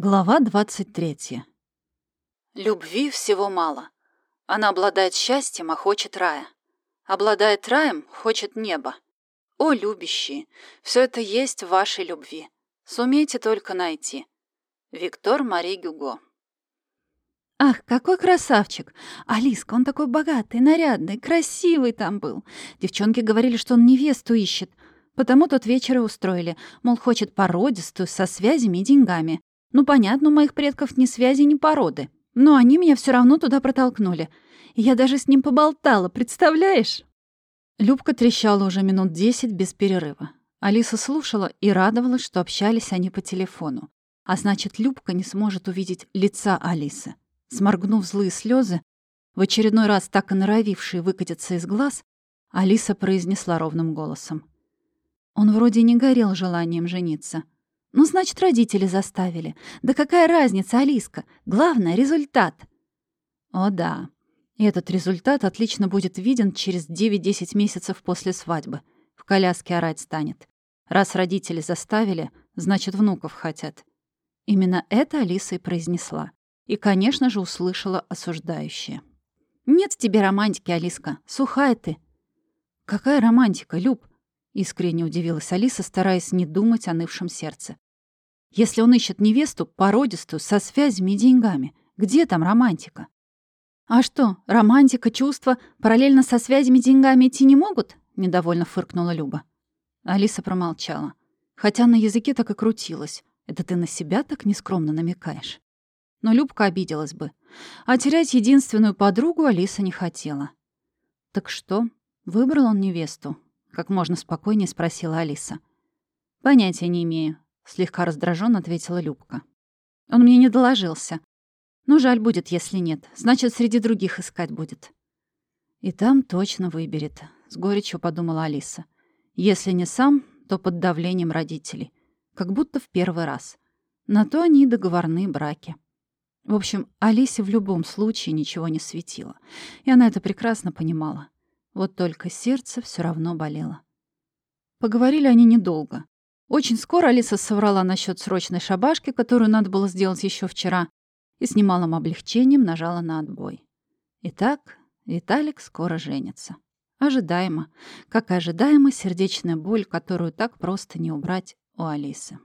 Глава 23. Любви всего мало. Она обладает счастьем, а хочет рая. Обладает раем, хочет неба. О, любящие, все это есть в вашей любви. Сумейте только найти. Виктор Мари Гюго. Ах, какой красавчик! Алиска, он такой богатый, нарядный, красивый там был. Девчонки говорили, что он невесту ищет. Потому тот вечер и устроили. Мол, хочет породистую, со связями и деньгами. Ну, понятно, у моих предков ни связи, ни породы. Но они меня все равно туда протолкнули. Я даже с ним поболтала, представляешь? Любка трещала уже минут десять без перерыва. Алиса слушала и радовалась, что общались они по телефону. А значит, Любка не сможет увидеть лица Алисы. Сморгнув злые слезы, в очередной раз так и норовившие выкатиться из глаз, Алиса произнесла ровным голосом. Он вроде не горел желанием жениться. Ну, значит, родители заставили. Да какая разница, Алиска? Главное — результат. О да. И этот результат отлично будет виден через 9-10 месяцев после свадьбы. В коляске орать станет. Раз родители заставили, значит, внуков хотят. Именно это Алиса и произнесла. И, конечно же, услышала осуждающее. «Нет в тебе романтики, Алиска. Сухая ты». «Какая романтика, Люб?» Искренне удивилась Алиса, стараясь не думать о нывшем сердце. Если он ищет невесту, породистую, со связями и деньгами, где там романтика? А что, романтика, чувства параллельно со связями деньгами идти не могут? Недовольно фыркнула Люба. Алиса промолчала. Хотя на языке так и крутилась. Это ты на себя так нескромно намекаешь. Но Любка обиделась бы. А терять единственную подругу Алиса не хотела. «Так что, выбрал он невесту?» Как можно спокойнее спросила Алиса. «Понятия не имею», — слегка раздраженно ответила Любка. «Он мне не доложился. Ну, жаль будет, если нет. Значит, среди других искать будет». «И там точно выберет», — с горечью подумала Алиса. «Если не сам, то под давлением родителей. Как будто в первый раз. На то они и договорные браки». В общем, Алисе в любом случае ничего не светило. И она это прекрасно понимала. Вот только сердце все равно болело. Поговорили они недолго. Очень скоро Алиса соврала насчет срочной шабашки, которую надо было сделать еще вчера, и с немалым облегчением нажала на отбой. Итак, Виталик скоро женится. Ожидаемо. Как и ожидаемо сердечная боль, которую так просто не убрать у Алисы.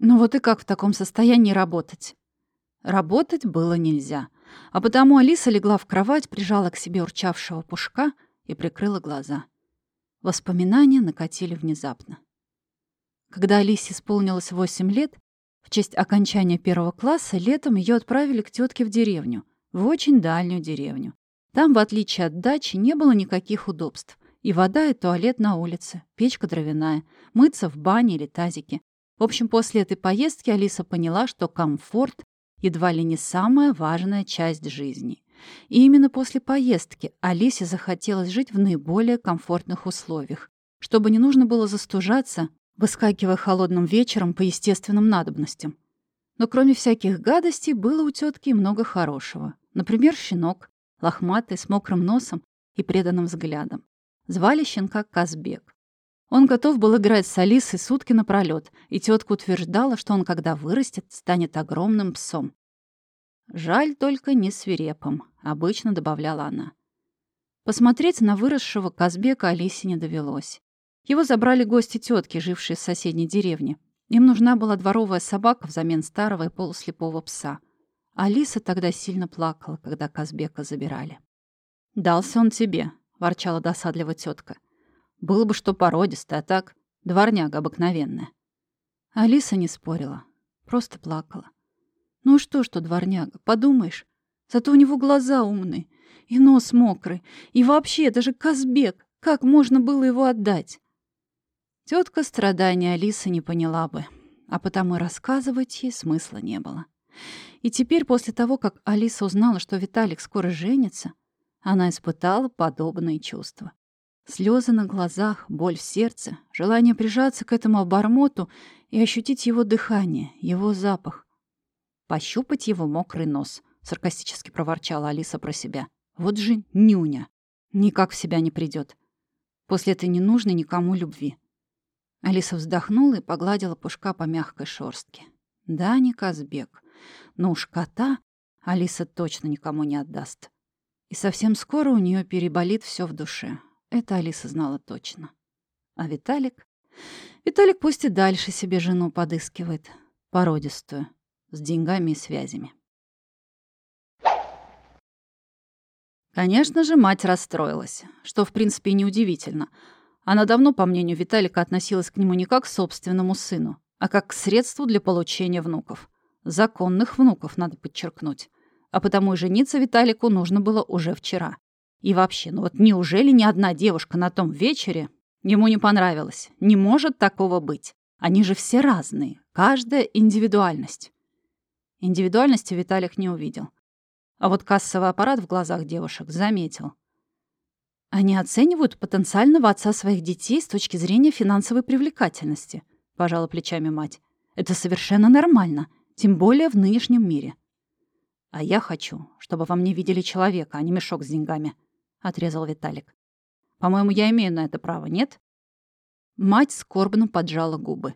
Ну вот и как в таком состоянии работать? Работать было нельзя. А потому Алиса легла в кровать, прижала к себе урчавшего пушка — и прикрыла глаза. Воспоминания накатили внезапно. Когда Алисе исполнилось 8 лет, в честь окончания первого класса летом ее отправили к тетке в деревню, в очень дальнюю деревню. Там, в отличие от дачи, не было никаких удобств. И вода, и туалет на улице, печка дровяная, мыться в бане или тазике. В общем, после этой поездки Алиса поняла, что комфорт едва ли не самая важная часть жизни. И именно после поездки Алисе захотелось жить в наиболее комфортных условиях, чтобы не нужно было застужаться, выскакивая холодным вечером по естественным надобностям. Но кроме всяких гадостей было у тетки много хорошего. Например, щенок, лохматый, с мокрым носом и преданным взглядом. Звали щенка Казбек. Он готов был играть с Алисой сутки напролёт, и тетка утверждала, что он, когда вырастет, станет огромным псом. Жаль только не свирепым, обычно добавляла она. Посмотреть на выросшего Казбека Алисе не довелось. Его забрали гости тетки, жившие в соседней деревне. Им нужна была дворовая собака взамен старого и полуслепого пса. Алиса тогда сильно плакала, когда Казбека забирали. «Дался он тебе», — ворчала досадливо тетка. «Было бы что породистое, а так дворняга обыкновенная». Алиса не спорила, просто плакала. Ну что, что дворняга, подумаешь. Зато у него глаза умные, и нос мокрый, и вообще, это же Казбек. Как можно было его отдать? Тетка страдания Алисы не поняла бы, а потому рассказывать ей смысла не было. И теперь, после того, как Алиса узнала, что Виталик скоро женится, она испытала подобные чувства. Слезы на глазах, боль в сердце, желание прижаться к этому обормоту и ощутить его дыхание, его запах пощупать его мокрый нос. Саркастически проворчала Алиса про себя. Вот же нюня. Никак в себя не придет. После этой ненужной никому любви. Алиса вздохнула и погладила Пушка по мягкой шорстке. Да, не Казбек. Но уж кота Алиса точно никому не отдаст. И совсем скоро у нее переболит все в душе. Это Алиса знала точно. А Виталик? Виталик пусть и дальше себе жену подыскивает. Породистую. С деньгами и связями. Конечно же, мать расстроилась, что, в принципе, неудивительно. Она давно, по мнению Виталика, относилась к нему не как к собственному сыну, а как к средству для получения внуков. Законных внуков, надо подчеркнуть. А потому и жениться Виталику нужно было уже вчера. И вообще, ну вот неужели ни одна девушка на том вечере ему не понравилась? Не может такого быть. Они же все разные. Каждая индивидуальность. Индивидуальности Виталик не увидел. А вот кассовый аппарат в глазах девушек заметил. Они оценивают потенциального отца своих детей с точки зрения финансовой привлекательности, пожала плечами мать. Это совершенно нормально, тем более в нынешнем мире. А я хочу, чтобы во мне видели человека, а не мешок с деньгами, отрезал Виталик. По-моему, я имею на это право, нет? Мать скорбно поджала губы.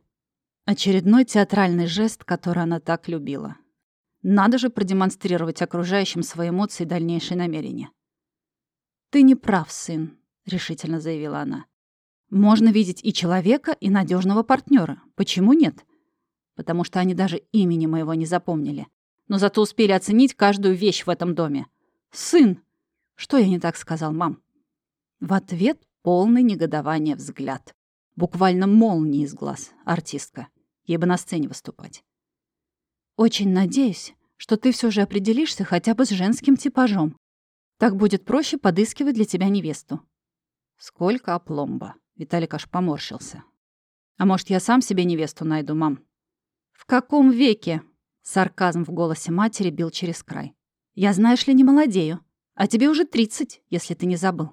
Очередной театральный жест, который она так любила. Надо же продемонстрировать окружающим свои эмоции и дальнейшие намерения. «Ты не прав, сын», — решительно заявила она. «Можно видеть и человека, и надежного партнера. Почему нет? Потому что они даже имени моего не запомнили. Но зато успели оценить каждую вещь в этом доме. Сын!» «Что я не так сказал, мам?» В ответ полный негодования взгляд. Буквально молнии из глаз. Артистка. Ей бы на сцене выступать. Очень надеюсь, что ты все же определишься хотя бы с женским типажом. Так будет проще подыскивать для тебя невесту. Сколько опломба. Виталик аж поморщился. А может, я сам себе невесту найду, мам? В каком веке? Сарказм в голосе матери бил через край. Я, знаешь ли, не молодею. А тебе уже тридцать, если ты не забыл.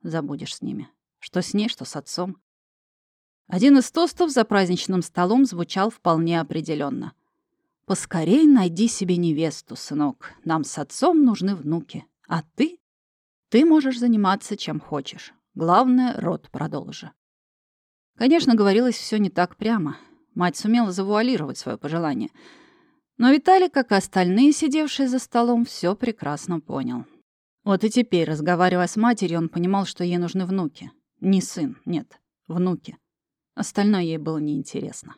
Забудешь с ними. Что с ней, что с отцом. Один из тостов за праздничным столом звучал вполне определенно. Поскорей найди себе невесту, сынок. Нам с отцом нужны внуки. А ты? Ты можешь заниматься чем хочешь. Главное, род продолжи. Конечно, говорилось все не так прямо. Мать сумела завуалировать свое пожелание. Но Виталий, как и остальные, сидевшие за столом, все прекрасно понял. Вот и теперь, разговаривая с матерью, он понимал, что ей нужны внуки. Не сын, нет, внуки. Остальное ей было неинтересно.